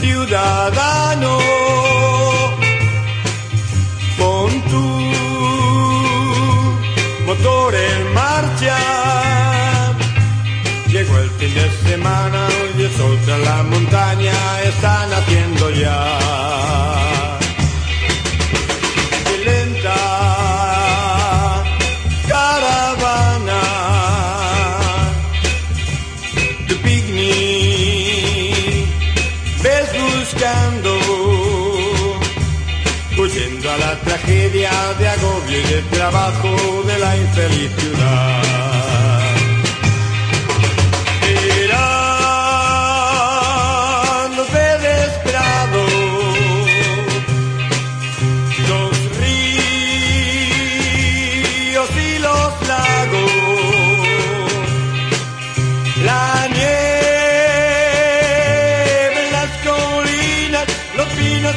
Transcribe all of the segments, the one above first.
Ciudadano, pon tu motor en marcha. Llegó el fin de semana y el sol tras la montaña están haciendo buscando huyendo a la tragedia de agobio y de trabajo de la infeliz ciudad.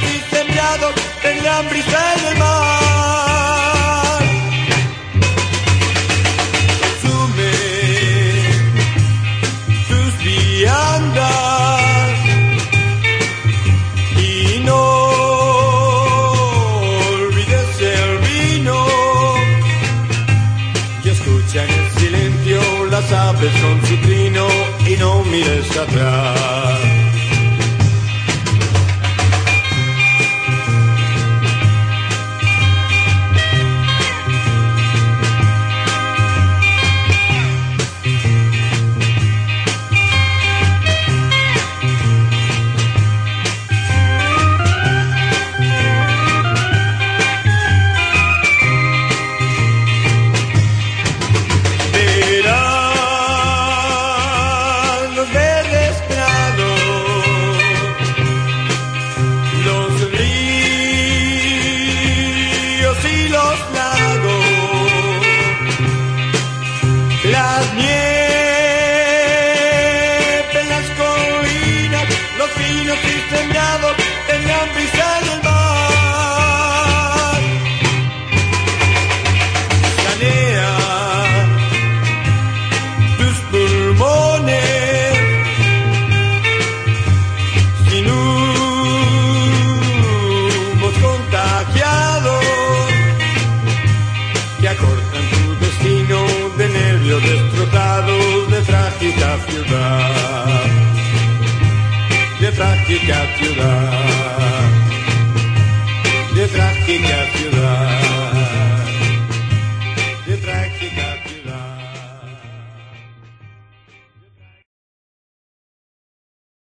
Sembrados tendrán brisa en el mar. Consume tus viandas y no olvides el vino y escucha en el silencio las aves con su trino y no mires atrás. Y de trágica ciudad, de trágica